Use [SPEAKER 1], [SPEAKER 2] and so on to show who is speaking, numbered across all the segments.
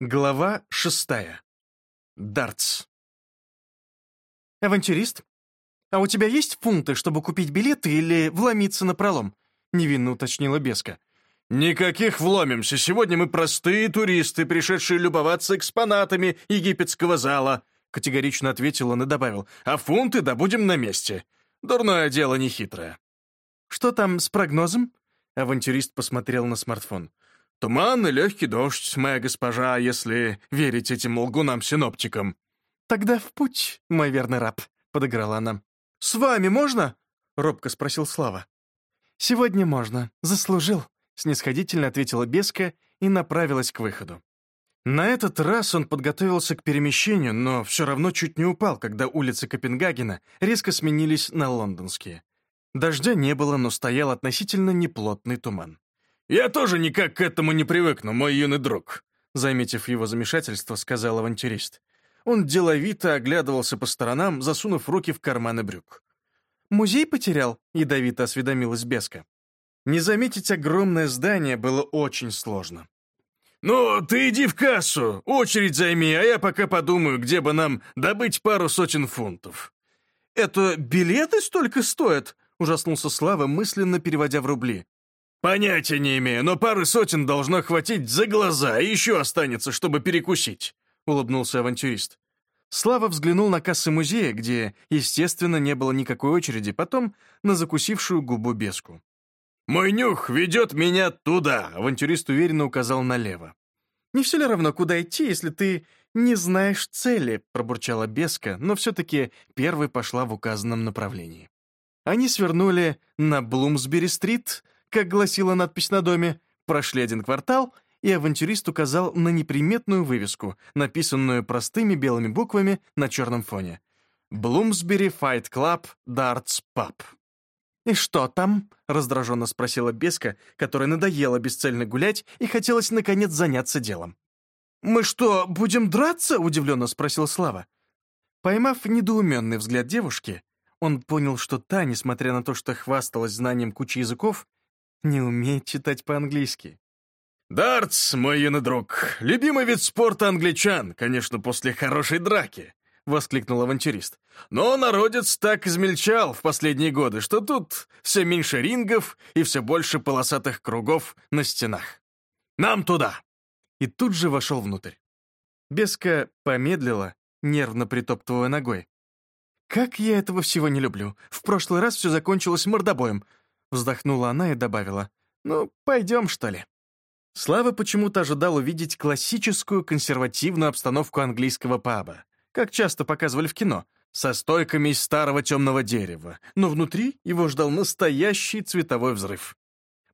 [SPEAKER 1] Глава шестая. Дартс.
[SPEAKER 2] «Авантюрист, а у тебя есть фунты, чтобы купить билеты или вломиться на пролом?» — невинно уточнила Беска.
[SPEAKER 1] «Никаких вломимся. Сегодня мы простые туристы, пришедшие любоваться экспонатами египетского зала», — категорично ответил он и добавил. «А фунты добудем на месте. Дурное дело нехитрое».
[SPEAKER 2] «Что там с прогнозом?» Авантюрист посмотрел на смартфон.
[SPEAKER 1] «Туман и легкий дождь, моя госпожа, если верить этим лгунам-синоптикам».
[SPEAKER 2] «Тогда в путь, мой верный раб», — подыграла она.
[SPEAKER 1] «С вами можно?» — робко спросил Слава.
[SPEAKER 2] «Сегодня можно. Заслужил», — снисходительно ответила Беска и направилась к выходу.
[SPEAKER 1] На этот раз он подготовился к перемещению, но все равно чуть не упал, когда улицы Копенгагена резко сменились на лондонские. Дождя не было, но стоял относительно неплотный туман. «Я тоже никак к этому не привыкну, мой юный друг», заметив его замешательство, сказал авантюрист. Он деловито оглядывался по сторонам, засунув руки в карманы брюк.
[SPEAKER 2] «Музей потерял?» — ядовито осведомилась Беска.
[SPEAKER 1] Не заметить огромное здание было очень сложно. «Ну, ты иди в кассу, очередь займи, а я пока подумаю, где бы нам добыть пару сотен фунтов».
[SPEAKER 2] «Это билеты столько стоят?» — ужаснулся Слава, мысленно переводя в рубли.
[SPEAKER 1] «Понятия не имею, но пары сотен должно хватить за глаза, и еще останется, чтобы перекусить», — улыбнулся авантюрист.
[SPEAKER 2] Слава взглянул на кассы музея, где, естественно, не было никакой очереди, потом на закусившую губу беску.
[SPEAKER 1] «Мой нюх ведет меня туда», — авантюрист уверенно указал налево.
[SPEAKER 2] «Не все ли равно, куда идти, если ты не знаешь цели?» — пробурчала беска, но все-таки первой пошла в указанном направлении. Они свернули на Блумсбери-стрит — как гласила надпись на доме, прошли один квартал, и авантюрист указал на неприметную вывеску, написанную простыми белыми буквами на черном фоне. «Bloomsbury Fight Club Darts Pub». «И что там?» — раздраженно спросила Беска, которая надоела бесцельно гулять и хотелось, наконец, заняться делом.
[SPEAKER 1] «Мы что, будем драться?» — удивленно спросил Слава.
[SPEAKER 2] Поймав недоуменный взгляд девушки, он понял, что та, несмотря на то, что хвасталась знанием кучи языков, не умеет читать по-английски.
[SPEAKER 1] «Дартс, мой юный друг, любимый вид спорта англичан, конечно, после хорошей драки», — воскликнул авантюрист. «Но народец так измельчал в последние годы, что тут все меньше рингов и все больше полосатых кругов на стенах. Нам туда!»
[SPEAKER 2] И тут же вошел внутрь. Беска помедлила, нервно притоптывая ногой. «Как я этого всего не люблю! В прошлый раз все закончилось мордобоем, Вздохнула она и добавила. «Ну, пойдем, что ли?» Слава почему-то ожидал увидеть классическую консервативную обстановку английского паба, как часто показывали в кино, со стойками из старого темного дерева, но внутри его ждал настоящий цветовой взрыв.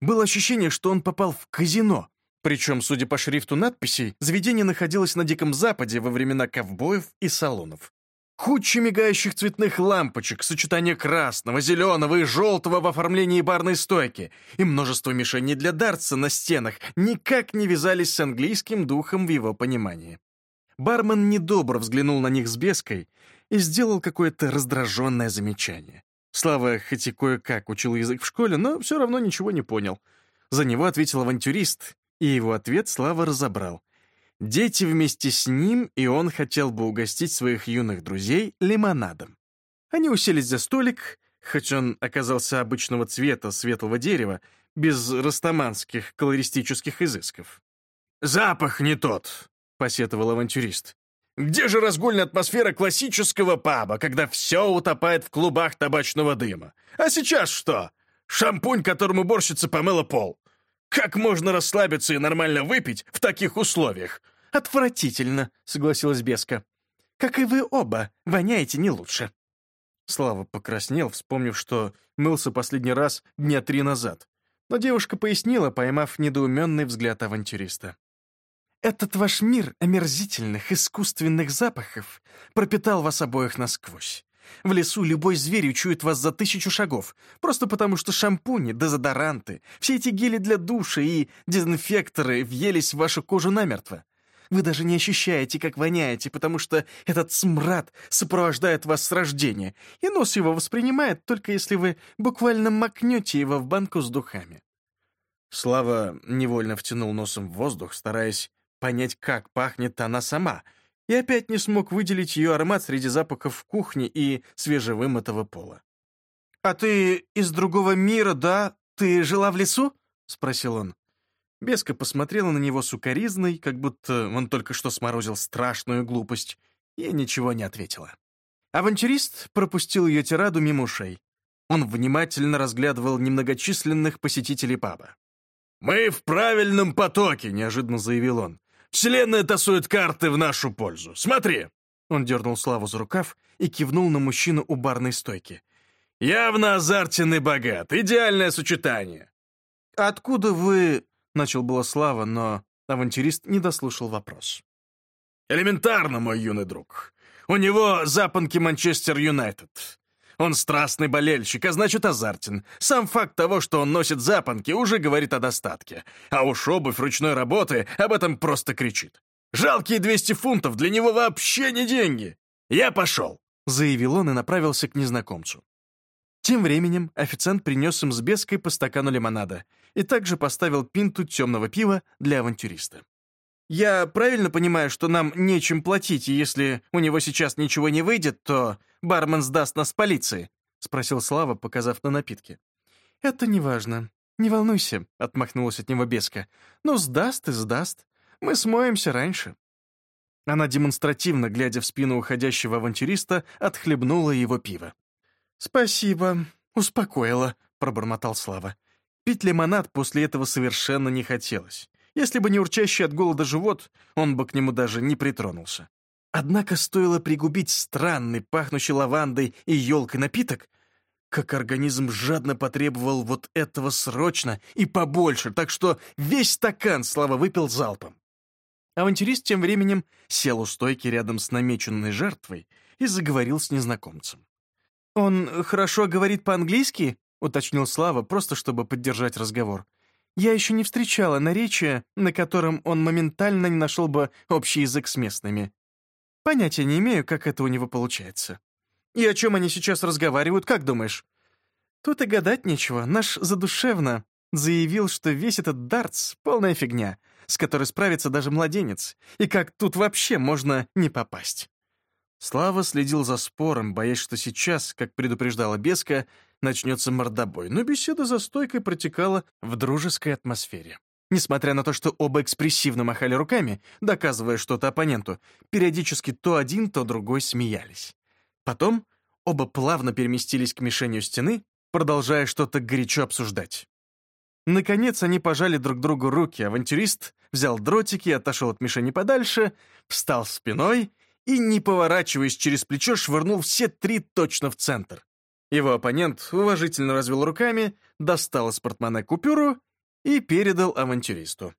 [SPEAKER 2] Было ощущение, что он попал в казино, причем, судя по шрифту надписей, заведение находилось на Диком Западе во времена ковбоев и салонов. Куча мигающих цветных лампочек, сочетание красного, зеленого и желтого в оформлении барной стойки и множество мишеней для дартса на стенах никак не вязались с английским духом в его понимании. Бармен недобро взглянул на них с беской и сделал какое-то раздраженное замечание. Слава хоть и кое-как учил язык в школе, но все равно ничего не понял. За него ответил авантюрист, и его ответ Слава разобрал — Дети вместе с ним, и он хотел бы угостить своих юных друзей лимонадом. Они уселись за столик, хоть он оказался обычного цвета светлого дерева, без растаманских колористических изысков.
[SPEAKER 1] «Запах не тот», — посетовал авантюрист. «Где же разгульная атмосфера классического паба, когда все утопает в клубах табачного дыма? А сейчас что? Шампунь, которым уборщица помыла пол. Как можно расслабиться и нормально выпить в таких условиях?
[SPEAKER 2] Отвратительно, согласилась Беска. Как и вы оба, воняете не лучше.
[SPEAKER 1] Слава покраснел, вспомнив, что мылся последний раз дня три назад. Но девушка пояснила, поймав недоуменный взгляд авантюриста.
[SPEAKER 2] «Этот ваш мир омерзительных, искусственных запахов пропитал вас обоих насквозь. В лесу любой зверь учует вас за тысячу шагов, просто потому что шампуни, дезодоранты, все эти гели для душа и дезинфекторы въелись в вашу кожу намертво. Вы даже не ощущаете, как воняете, потому что этот смрад сопровождает вас с рождения, и нос его воспринимает только если вы буквально макнете его в банку с духами.
[SPEAKER 1] Слава невольно втянул носом в воздух, стараясь понять, как пахнет она сама, и опять не смог выделить ее аромат среди запахов в кухне и свежевымытого пола.
[SPEAKER 2] «А ты из другого мира, да? Ты жила в лесу?» — спросил он.
[SPEAKER 1] Беска посмотрела на него сукоризной, как будто он только что сморозил страшную глупость, и ничего не ответила. Авантюрист пропустил ее тираду мимо ушей. Он внимательно разглядывал немногочисленных посетителей паба. «Мы в правильном потоке», — неожиданно заявил он. «Вселенная тасует карты в нашу пользу. Смотри!» Он дернул Славу за рукав и кивнул на мужчину у барной стойки. «Явно азартен и богат. Идеальное сочетание».
[SPEAKER 2] «Откуда вы...» — начал было Слава, но авантюрист не дослушал вопрос.
[SPEAKER 1] «Элементарно, мой юный друг. У него запонки Манчестер Юнайтед. Он страстный болельщик, а значит азартен. Сам факт того, что он носит запонки, уже говорит о достатке. А уж обувь ручной работы об этом просто кричит. Жалкие 200 фунтов для него вообще не деньги. Я пошел, заявил он и направился к незнакомцу. Тем временем официант принес им с беской по стакану лимонада и также поставил пинту темного пива для авантюриста.
[SPEAKER 2] Я правильно понимаю, что нам нечем платить, и если у него сейчас ничего не выйдет, то бармен сдаст нас полиции?» — спросил Слава, показав на напитки.
[SPEAKER 1] «Это не важно. Не волнуйся», — отмахнулась от него беска. «Ну, сдаст и сдаст. Мы смоемся раньше». Она демонстративно, глядя в спину уходящего авантюриста, отхлебнула его пиво.
[SPEAKER 2] «Спасибо, успокоила», — пробормотал Слава.
[SPEAKER 1] Пить лимонад после этого совершенно не хотелось. Если бы не урчащий от голода живот, он бы к нему даже не притронулся. Однако стоило пригубить странный, пахнущий лавандой и елкой напиток, как организм жадно потребовал вот этого срочно и побольше, так что весь стакан Слава выпил залпом. Авантюрист тем временем сел у стойки рядом с намеченной жертвой и заговорил с незнакомцем.
[SPEAKER 2] «Он хорошо говорит по-английски?» — уточнил Слава, просто чтобы поддержать разговор. Я еще не встречала наречия, на котором он моментально не нашел бы общий язык с местными. Понятия не имею, как это у него получается. И о чем они сейчас разговаривают, как думаешь? Тут и гадать нечего. Наш задушевно заявил, что весь этот дартс — полная фигня, с которой справится даже младенец, и как тут вообще можно не попасть.
[SPEAKER 1] Слава следил за спором, боясь, что сейчас, как предупреждала Беска, начнется мордобой, но беседа за стойкой протекала в дружеской атмосфере. Несмотря на то, что оба экспрессивно махали руками, доказывая что-то оппоненту, периодически то один, то другой смеялись. Потом оба плавно переместились к мишенью стены, продолжая что-то горячо обсуждать. Наконец они пожали друг другу руки, авантюрист взял дротики, отошел от мишени подальше, встал спиной и, не поворачиваясь через плечо, швырнул все три точно в центр. Его оппонент уважительно развел руками, достал из портмоне купюру и передал авантюристу.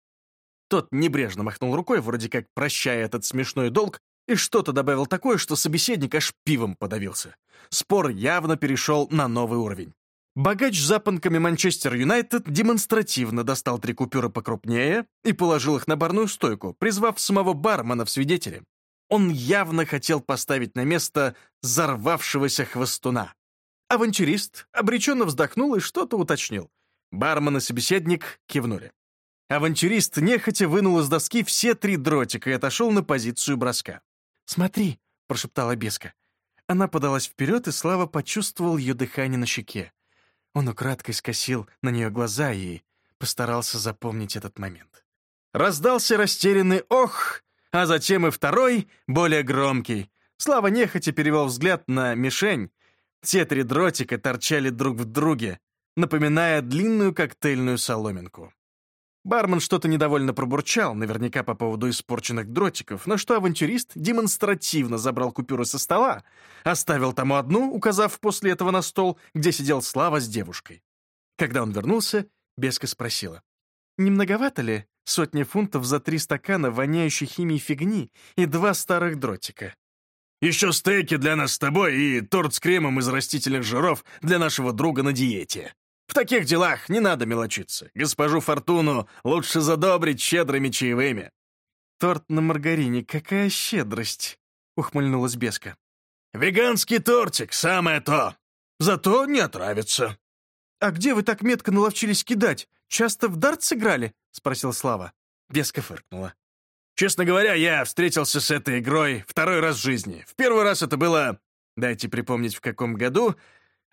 [SPEAKER 1] Тот небрежно махнул рукой, вроде как прощая этот смешной долг, и что-то добавил такое, что собеседник аж пивом подавился. Спор явно перешел на новый уровень. Богач с запонками Манчестер Юнайтед демонстративно достал три купюры покрупнее и положил их на барную стойку, призвав самого бармена в свидетели. Он явно хотел поставить на место взорвавшегося хвостуна. Авантюрист обреченно вздохнул и что-то уточнил. Бармен и собеседник кивнули. Авантюрист нехотя вынул из доски все три дротика и отошел на позицию броска.
[SPEAKER 2] «Смотри», — прошептала Беска. Она подалась вперед, и Слава почувствовал ее дыхание на щеке. Он украдкой скосил на нее глаза и постарался запомнить этот момент.
[SPEAKER 1] Раздался растерянный «ох», а затем и второй, более громкий. Слава нехотя перевел взгляд на мишень, те три дротика торчали друг в друге, напоминая длинную коктейльную соломинку. Бармен что-то недовольно пробурчал, наверняка по поводу испорченных дротиков, на что авантюрист демонстративно забрал купюры со стола, оставил тому одну, указав после этого на стол, где сидел Слава с девушкой. Когда он вернулся, Беска спросила.
[SPEAKER 2] «Не многовато ли сотни фунтов за три стакана воняющей химией фигни и два старых дротика?»
[SPEAKER 1] Еще стейки для нас с тобой и торт с кремом из растительных жиров для нашего друга на диете. В таких делах не надо мелочиться. Госпожу Фортуну лучше задобрить щедрыми чаевыми».
[SPEAKER 2] «Торт на маргарине, какая щедрость!» — ухмыльнулась Беска.
[SPEAKER 1] «Веганский тортик, самое то! Зато не отравится!»
[SPEAKER 2] «А где вы так метко наловчились кидать? Часто в дарт сыграли?» — спросил Слава.
[SPEAKER 1] Беска фыркнула. Честно говоря, я встретился с этой игрой второй раз в жизни. В первый раз это было... Дайте припомнить, в каком году.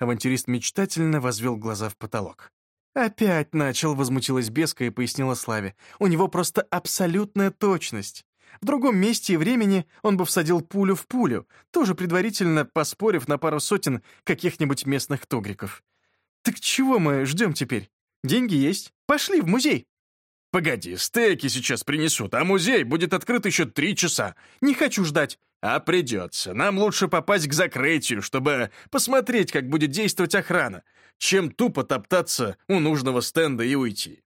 [SPEAKER 1] Авантюрист мечтательно возвел глаза в потолок. «Опять начал», — возмутилась Беска и пояснила Славе. «У него просто абсолютная точность. В другом месте и времени он бы всадил пулю в пулю, тоже предварительно поспорив на пару сотен каких-нибудь местных тугриков. Так чего мы ждем теперь? Деньги есть. Пошли в музей.
[SPEAKER 2] Погоди, стейки сейчас принесут, а музей будет открыт еще три часа.
[SPEAKER 1] Не хочу ждать.
[SPEAKER 2] А придется. Нам лучше попасть к закрытию, чтобы посмотреть, как будет действовать охрана, чем тупо топтаться у нужного стенда и уйти.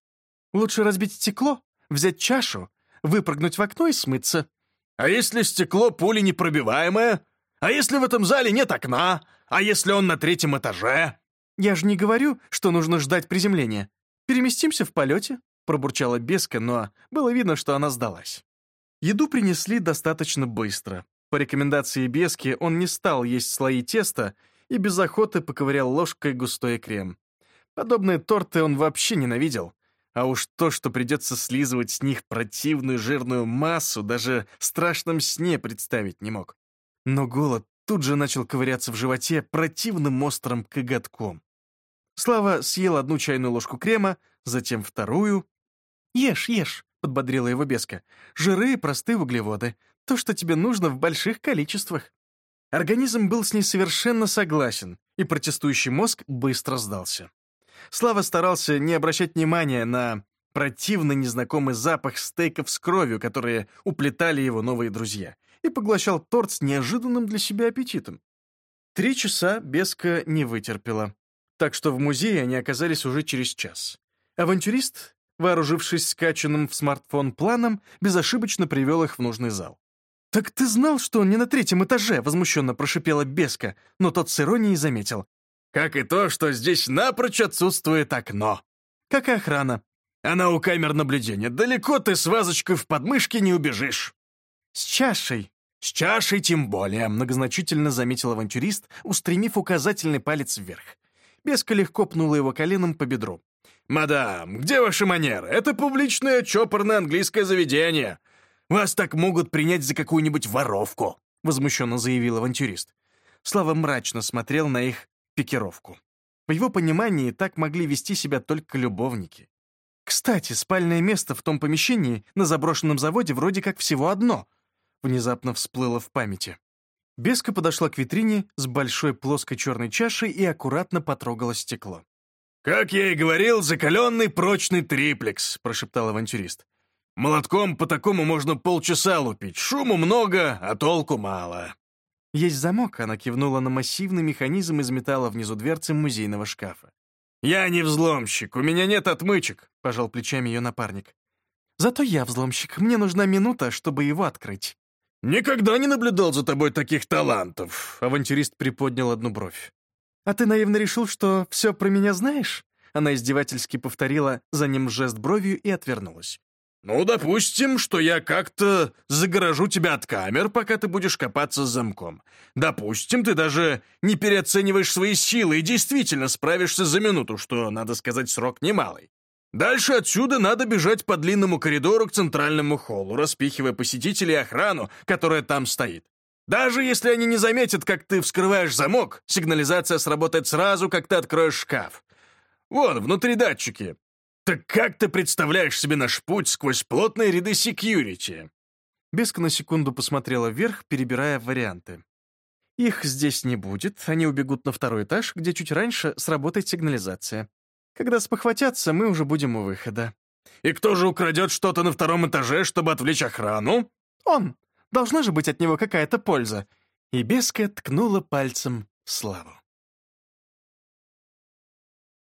[SPEAKER 1] Лучше разбить стекло, взять чашу, выпрыгнуть в окно и смыться.
[SPEAKER 2] А если стекло пули непробиваемое? А если в этом зале нет окна? А если он на третьем этаже?
[SPEAKER 1] Я же не говорю, что нужно ждать приземления. Переместимся в полете, пробурчала Беска, но было видно, что она сдалась. Еду принесли достаточно быстро. По рекомендации Бески он не стал есть слои теста и без охоты поковырял ложкой густой крем. Подобные торты он вообще ненавидел. А уж то, что придется слизывать с них противную жирную массу, даже в страшном сне представить не мог. Но голод тут же начал ковыряться в животе противным острым коготком. Слава съел одну чайную ложку крема, затем вторую. «Ешь, ешь», — подбодрила его беска. «Жиры и простые углеводы. То, что тебе нужно в больших количествах». Организм был с ней совершенно согласен, и протестующий мозг быстро сдался. Слава старался не обращать внимания на противный незнакомый запах стейков с кровью, которые уплетали его новые друзья, и поглощал торт с неожиданным для себя аппетитом. Три часа Беска не вытерпела, так что в музее они оказались уже через час. Авантюрист, вооружившись скачанным в смартфон планом, безошибочно привел их в нужный зал. «Так ты знал, что он не на третьем этаже?» — возмущенно прошипела Беска, но тот с иронией заметил.
[SPEAKER 2] Как и то, что здесь напрочь отсутствует окно.
[SPEAKER 1] Как и охрана.
[SPEAKER 2] Она у камер наблюдения. Далеко ты с вазочкой в подмышке не убежишь.
[SPEAKER 1] С чашей.
[SPEAKER 2] С чашей тем более,
[SPEAKER 1] многозначительно заметил авантюрист, устремив указательный палец вверх. Беска легко пнула его коленом по бедру.
[SPEAKER 2] «Мадам, где ваши манеры? Это публичное чопорное английское заведение. Вас так могут принять за какую-нибудь воровку», — возмущенно заявил авантюрист.
[SPEAKER 1] Слава мрачно смотрел на их пикировку. В его понимании так могли вести себя только любовники. Кстати, спальное место в том помещении на заброшенном заводе вроде как всего одно. Внезапно всплыло в памяти. Беска подошла к витрине с большой плоской черной чашей и аккуратно потрогала стекло.
[SPEAKER 2] «Как я и говорил, закаленный прочный триплекс», — прошептал авантюрист. «Молотком по такому можно полчаса лупить. Шуму много, а толку мало».
[SPEAKER 1] «Есть замок», — она кивнула на массивный механизм из металла внизу дверцы музейного шкафа.
[SPEAKER 2] «Я не взломщик, у меня нет отмычек», — пожал плечами ее напарник.
[SPEAKER 1] «Зато я взломщик, мне нужна минута, чтобы его открыть».
[SPEAKER 2] «Никогда не наблюдал за тобой таких талантов», — авантюрист приподнял одну бровь.
[SPEAKER 1] «А ты наивно решил, что все про меня знаешь?» Она издевательски повторила за ним жест бровью и отвернулась.
[SPEAKER 2] «Ну, допустим, что я как-то загорожу тебя от камер, пока ты будешь копаться с замком. Допустим, ты даже не переоцениваешь свои силы и действительно справишься за минуту, что, надо сказать, срок немалый. Дальше отсюда надо бежать по длинному коридору к центральному холлу, распихивая посетителей охрану, которая там стоит. Даже если они не заметят, как ты вскрываешь замок, сигнализация сработает сразу, как ты откроешь шкаф. Вон, внутри датчики. «Так как ты представляешь себе наш путь сквозь плотные ряды секьюрити?»
[SPEAKER 1] Беска на секунду посмотрела вверх, перебирая варианты. «Их здесь не будет, они убегут на второй этаж, где чуть раньше сработает сигнализация. Когда спохватятся, мы уже будем у выхода».
[SPEAKER 2] «И кто же украдет что-то на втором этаже, чтобы отвлечь охрану?»
[SPEAKER 1] «Он. Должна же быть от него какая-то польза». И Беска ткнула пальцем в Славу.